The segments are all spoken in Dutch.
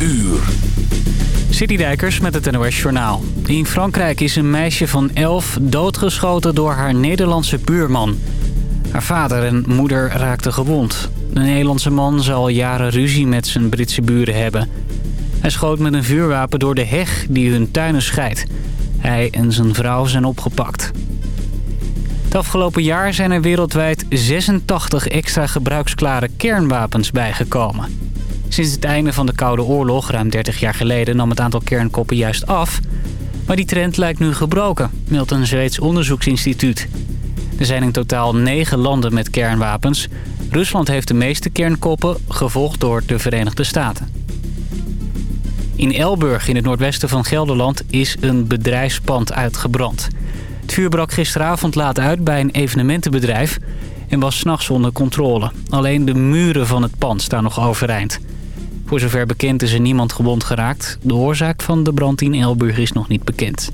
uur. Citydijkers met het NOS Journaal. In Frankrijk is een meisje van 11 doodgeschoten door haar Nederlandse buurman. Haar vader en moeder raakten gewond. De Nederlandse man zal jaren ruzie met zijn Britse buren hebben. Hij schoot met een vuurwapen door de heg die hun tuinen scheidt. Hij en zijn vrouw zijn opgepakt. Het afgelopen jaar zijn er wereldwijd 86 extra gebruiksklare kernwapens bijgekomen. Sinds het einde van de Koude Oorlog, ruim 30 jaar geleden, nam het aantal kernkoppen juist af. Maar die trend lijkt nu gebroken, meldt een Zweeds onderzoeksinstituut. Er zijn in totaal negen landen met kernwapens. Rusland heeft de meeste kernkoppen, gevolgd door de Verenigde Staten. In Elburg, in het noordwesten van Gelderland, is een bedrijfspand uitgebrand. Het vuur brak gisteravond laat uit bij een evenementenbedrijf en was s'nachts onder controle. Alleen de muren van het pand staan nog overeind. Voor zover bekend is er niemand gewond geraakt. De oorzaak van de brand in Elburg is nog niet bekend.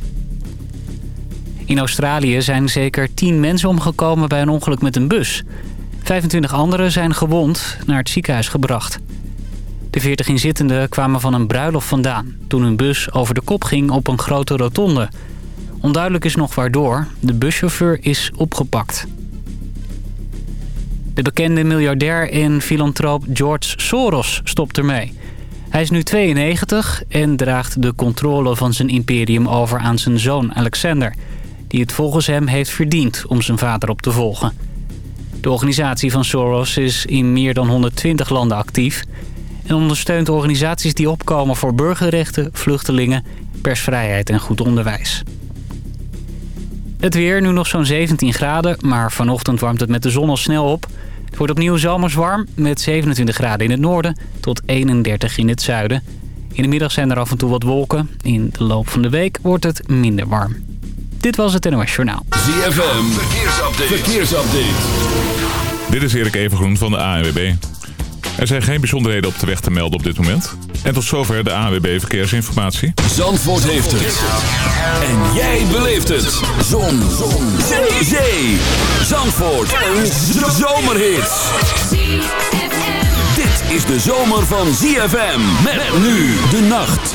In Australië zijn zeker 10 mensen omgekomen bij een ongeluk met een bus. 25 anderen zijn gewond naar het ziekenhuis gebracht. De 40 inzittenden kwamen van een bruiloft vandaan... toen hun bus over de kop ging op een grote rotonde. Onduidelijk is nog waardoor. De buschauffeur is opgepakt. De bekende miljardair en filantroop George Soros stopt ermee. Hij is nu 92 en draagt de controle van zijn imperium over aan zijn zoon Alexander... die het volgens hem heeft verdiend om zijn vader op te volgen. De organisatie van Soros is in meer dan 120 landen actief... en ondersteunt organisaties die opkomen voor burgerrechten, vluchtelingen, persvrijheid en goed onderwijs. Het weer, nu nog zo'n 17 graden, maar vanochtend warmt het met de zon al snel op. Het wordt opnieuw zomers warm, met 27 graden in het noorden tot 31 in het zuiden. In de middag zijn er af en toe wat wolken. In de loop van de week wordt het minder warm. Dit was het NOS Journaal. ZFM, verkeersupdate. verkeersupdate. Dit is Erik Evengroen van de ANWB. Er zijn geen bijzonderheden op de weg te melden op dit moment. En tot zover de ANWB Verkeersinformatie. Zandvoort heeft het. En jij beleeft het. Zon. Zon. Zee. Zee. Zandvoort. Een zomerhit. Dit is de zomer van ZFM. Met nu de nacht.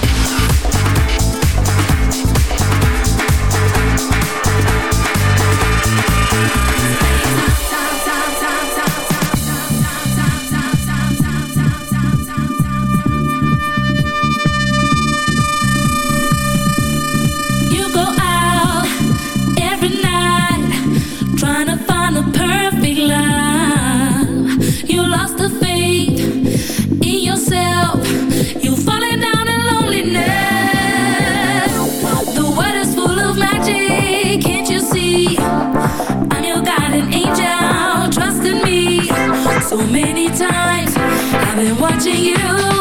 Many times. I've been watching you,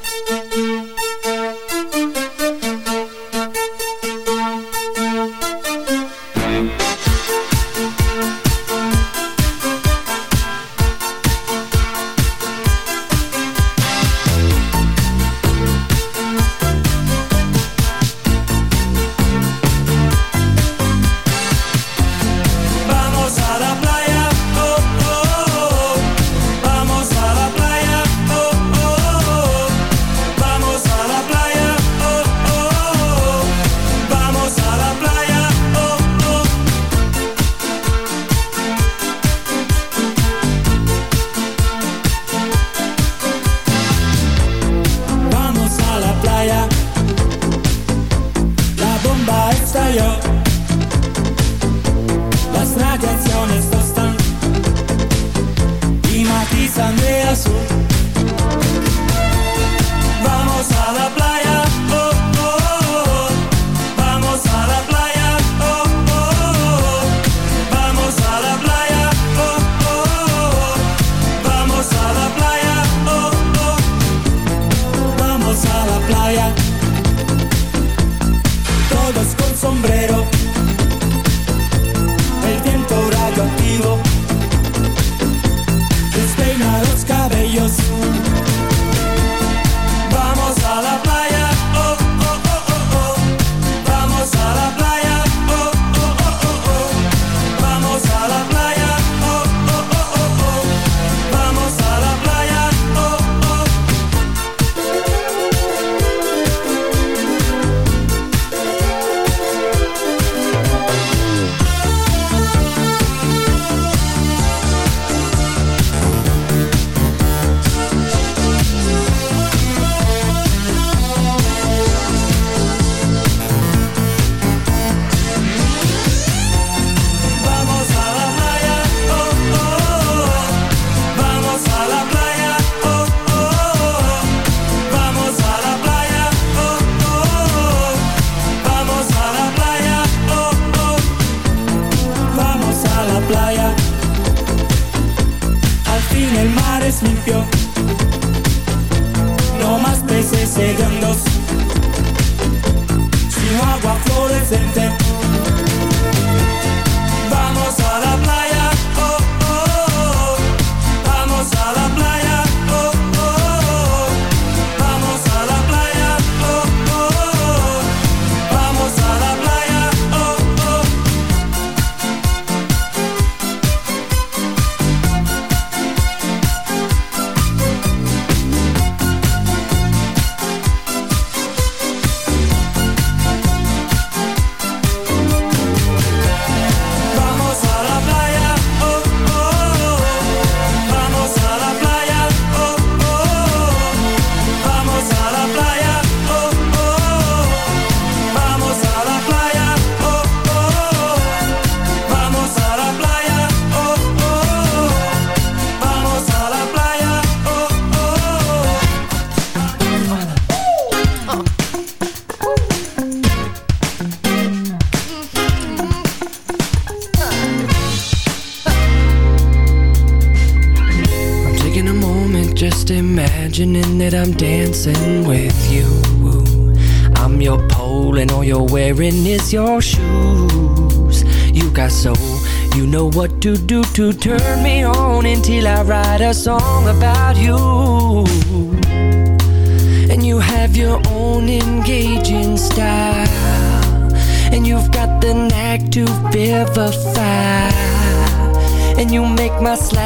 I'm dancing with you. I'm your pole and all you're wearing is your shoes. You got soul, you know what to do to turn me on until I write a song about you. And you have your own engaging style. And you've got the knack to vivify. And you make my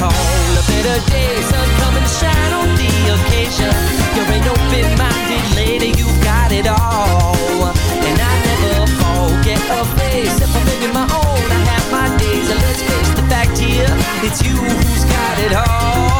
recall a better day. Sun come and shine on the occasion. You're an open-minded lady, you got it all. And I never forget a face. If I'm living my own, I have my days. And let's face the fact here, it's you who's got it all.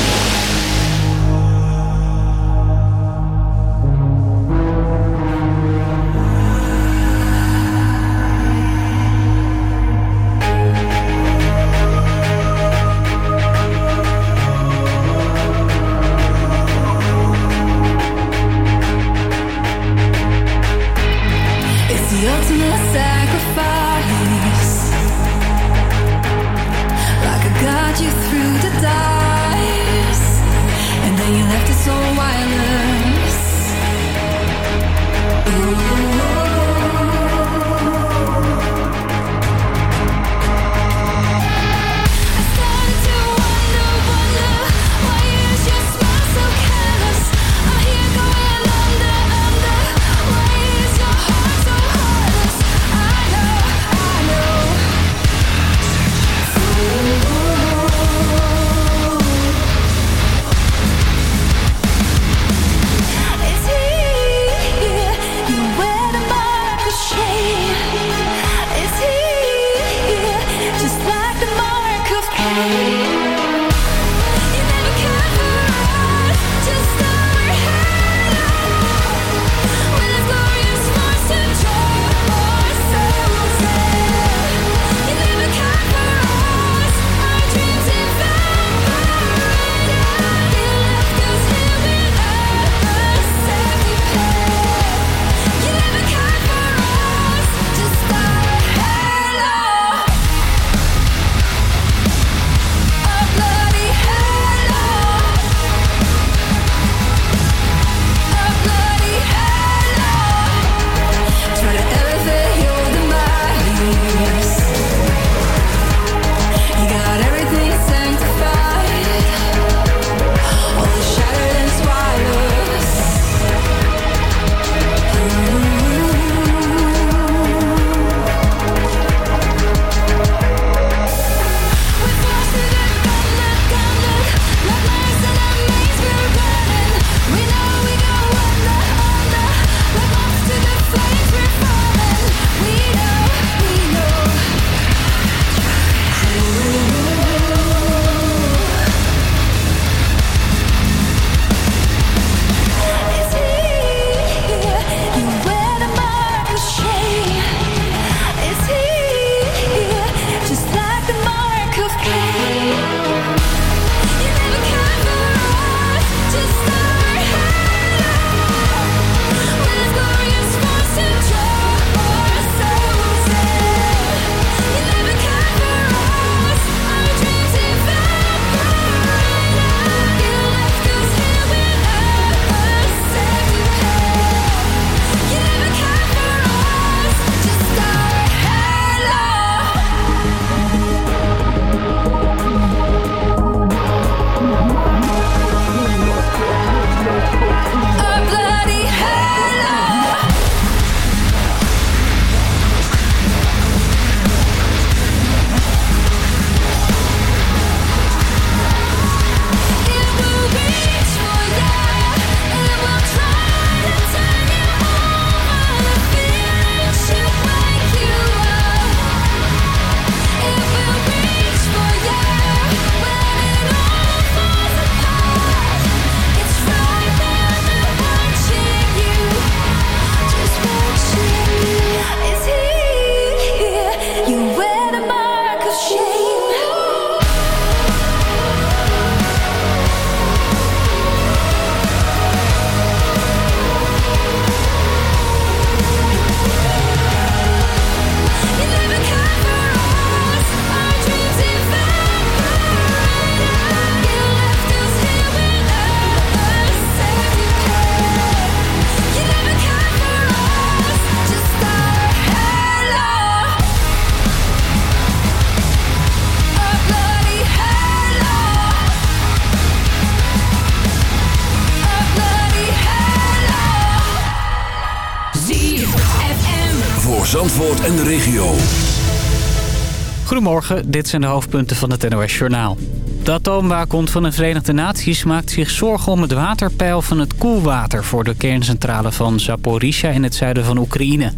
Morgen, dit zijn de hoofdpunten van het NOS Journaal. De atoomwaakhond van de Verenigde Naties maakt zich zorgen om het waterpeil van het koelwater... voor de kerncentrale van Zaporizhia in het zuiden van Oekraïne.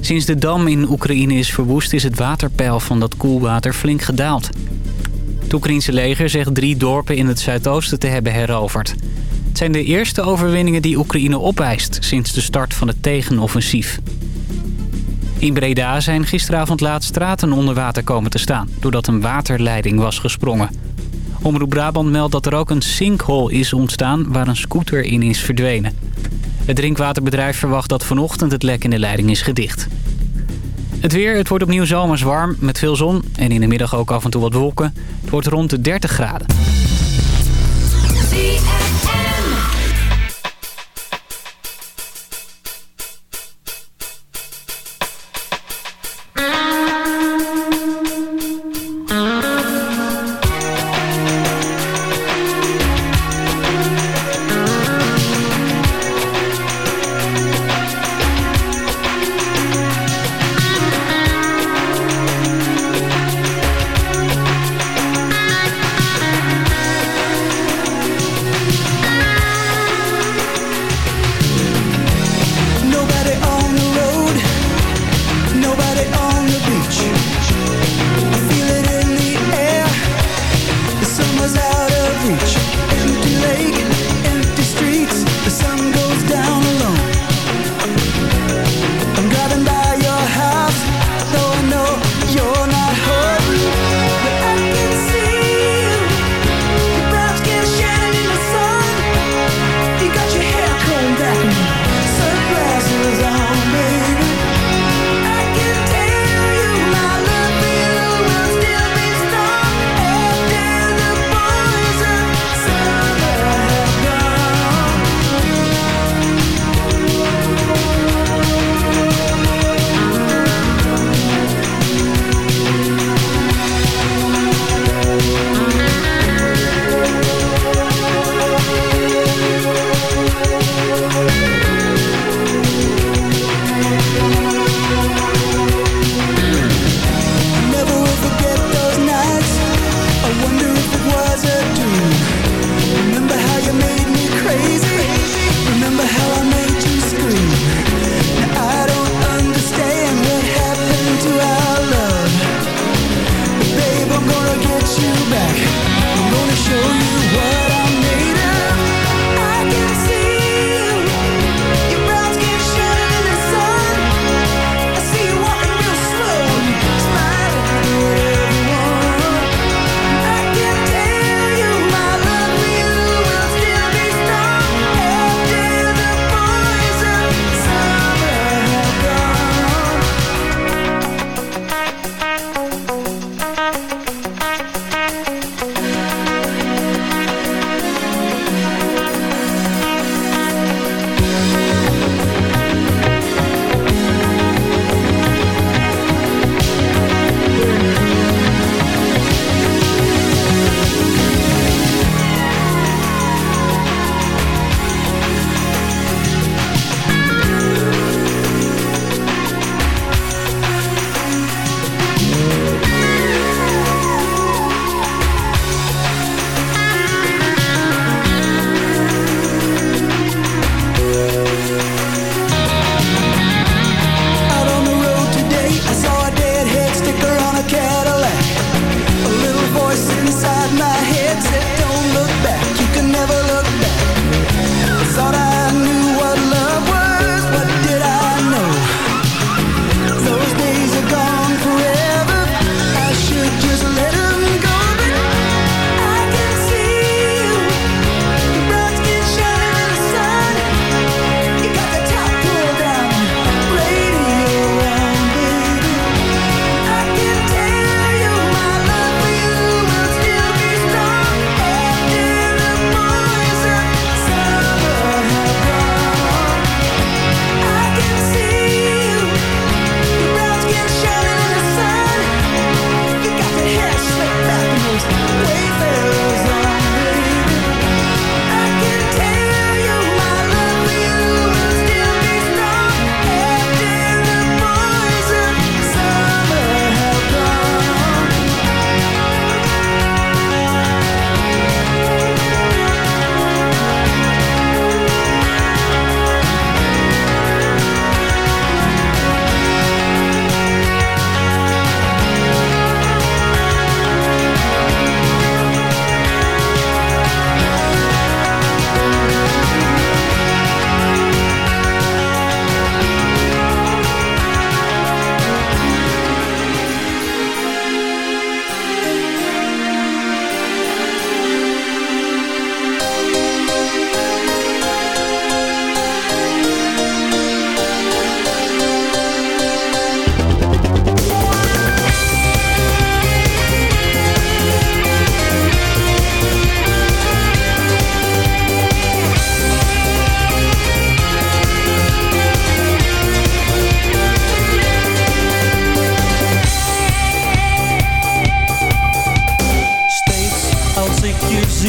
Sinds de dam in Oekraïne is verwoest is het waterpeil van dat koelwater flink gedaald. Het Oekraïnse leger zegt drie dorpen in het zuidoosten te hebben heroverd. Het zijn de eerste overwinningen die Oekraïne opeist sinds de start van het tegenoffensief. In Breda zijn gisteravond laat straten onder water komen te staan... doordat een waterleiding was gesprongen. Omroep Brabant meldt dat er ook een sinkhole is ontstaan... waar een scooter in is verdwenen. Het drinkwaterbedrijf verwacht dat vanochtend het lek in de leiding is gedicht. Het weer, het wordt opnieuw zomers warm met veel zon... en in de middag ook af en toe wat wolken. Het wordt rond de 30 graden.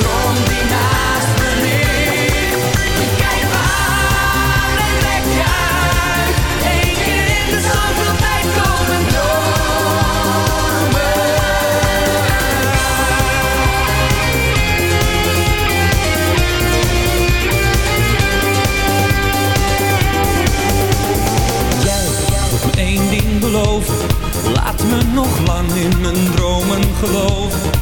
Kom die naast me neer, ik kijk maar naar het raar. Keer in de zorg dat wij komen komen. Jij hebt nog één ding beloofd: laat me nog lang in mijn dromen geloven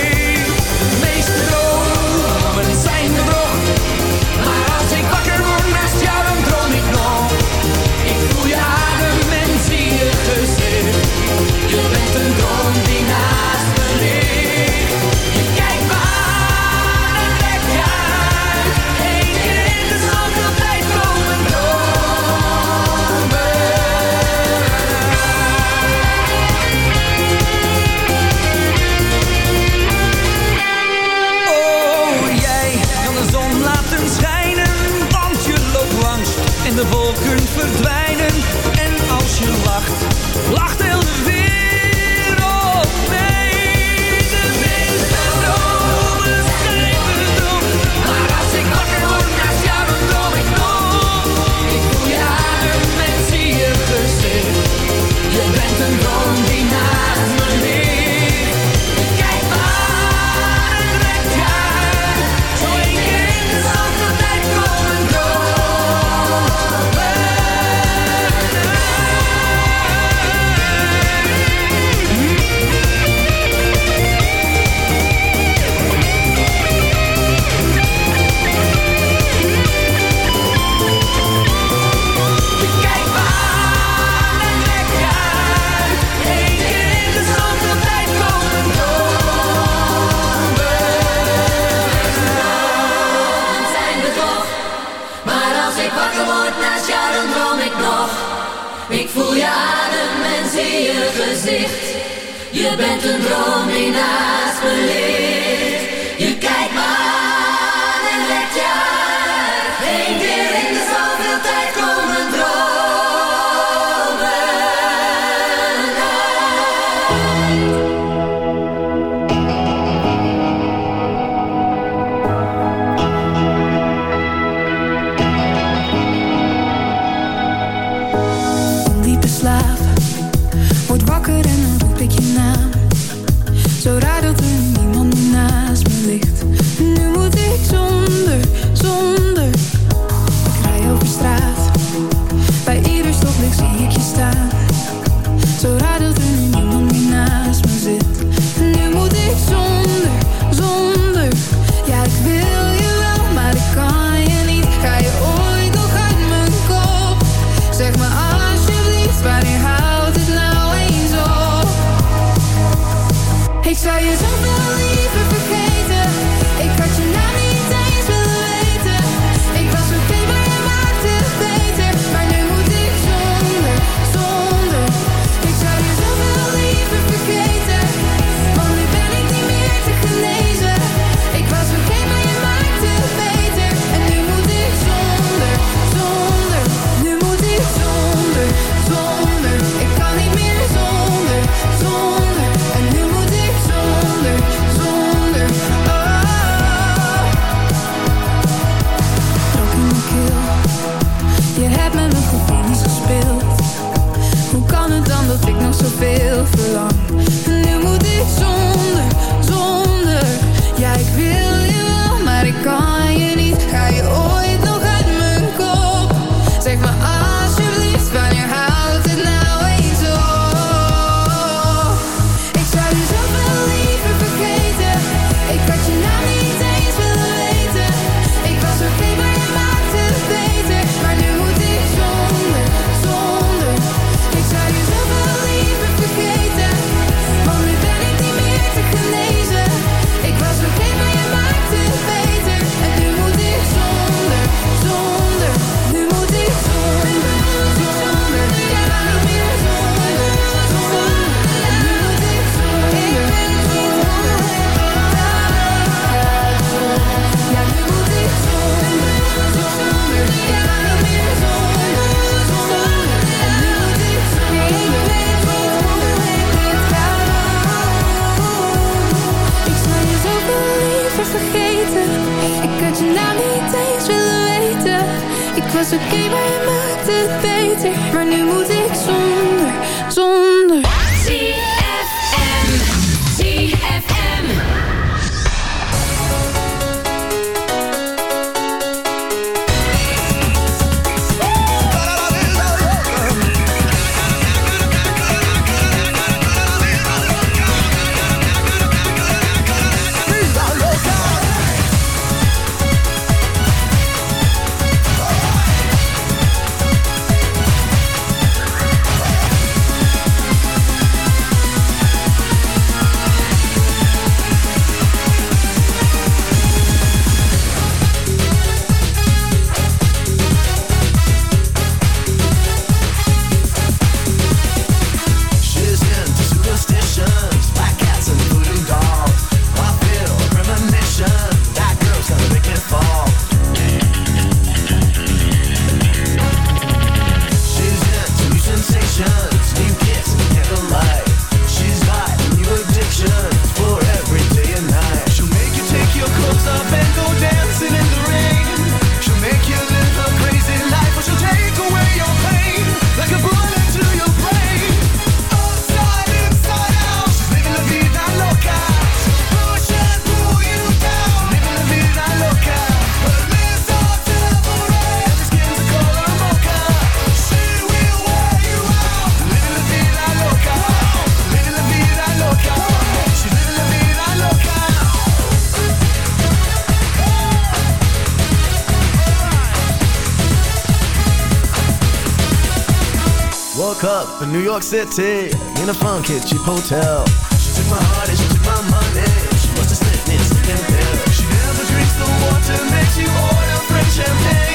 woke up in New York City in a funky cheap hotel. She took my heart and she took my money. She wants to slipped me a second pill. She never drinks the water, makes you order French champagne.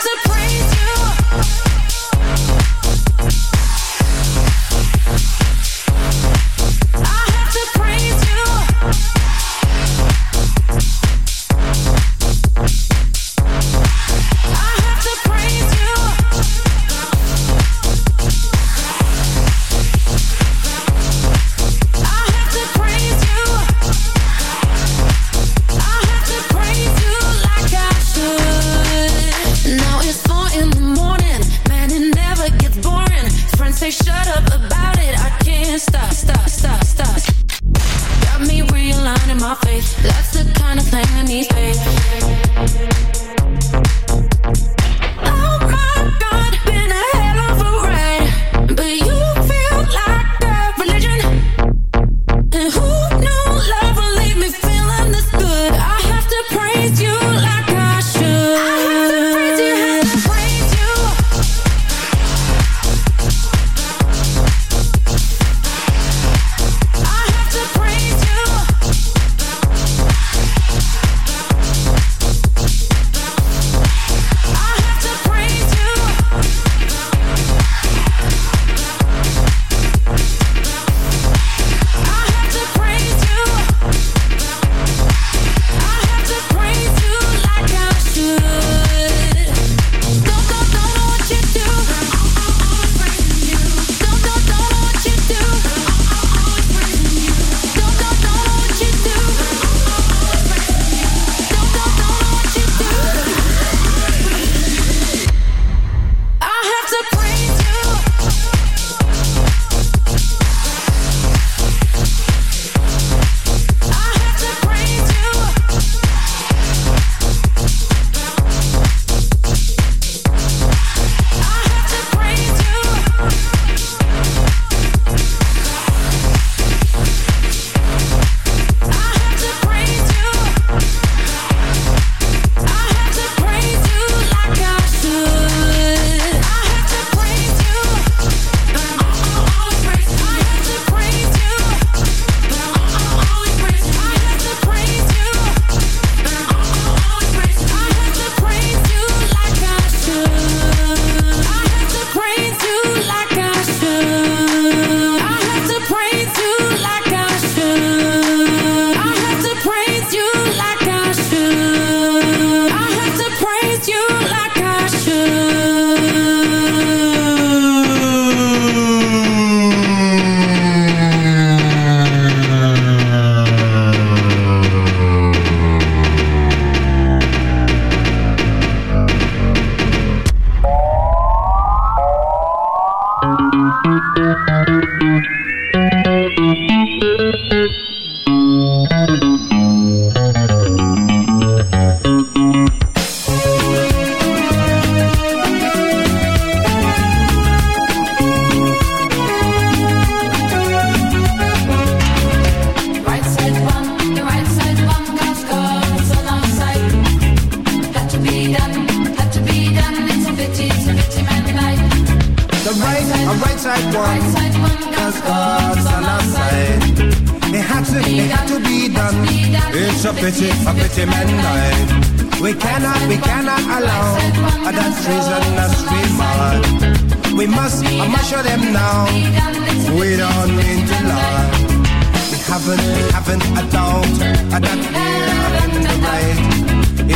to pray that treason, that street We must, I must show them now. We don't mean to lie. We haven't, we haven't a doubt that we're in the right.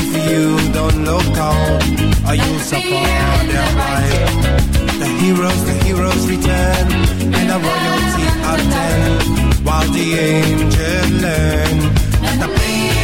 If you don't look out, or you suffer their right. The heroes, the heroes return, and the royalty attend, while the angels learn that the pain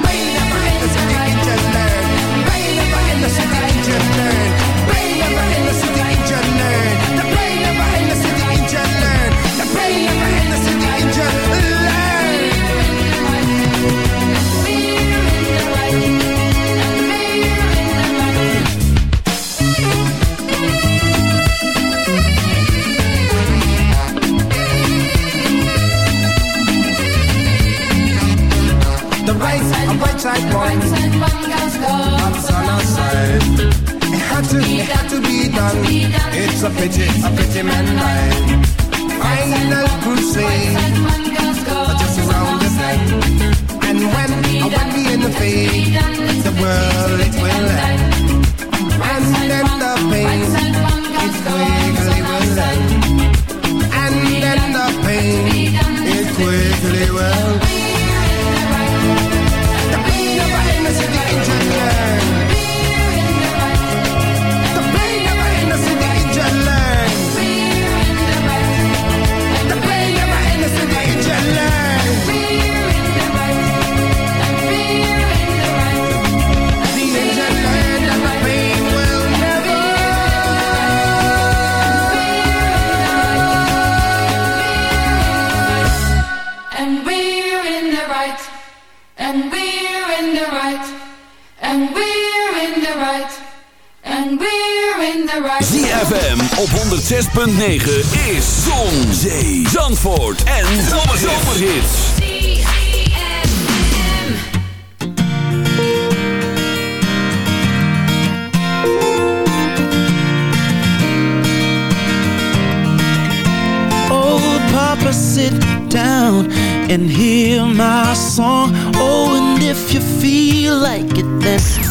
a one. God's on our side. It had to, it had to be done. It's a pity, a pity man died. Final crusade, just around the bend. And when, when we in the fade, the world it will end. And then the pain, it quickly will end. And then the pain, it quickly will The 106.9 is Zon, Zee, Zandvoort en Zomerhits. Old Papa, sit down and hear my song. Oh, and if you feel like it, then.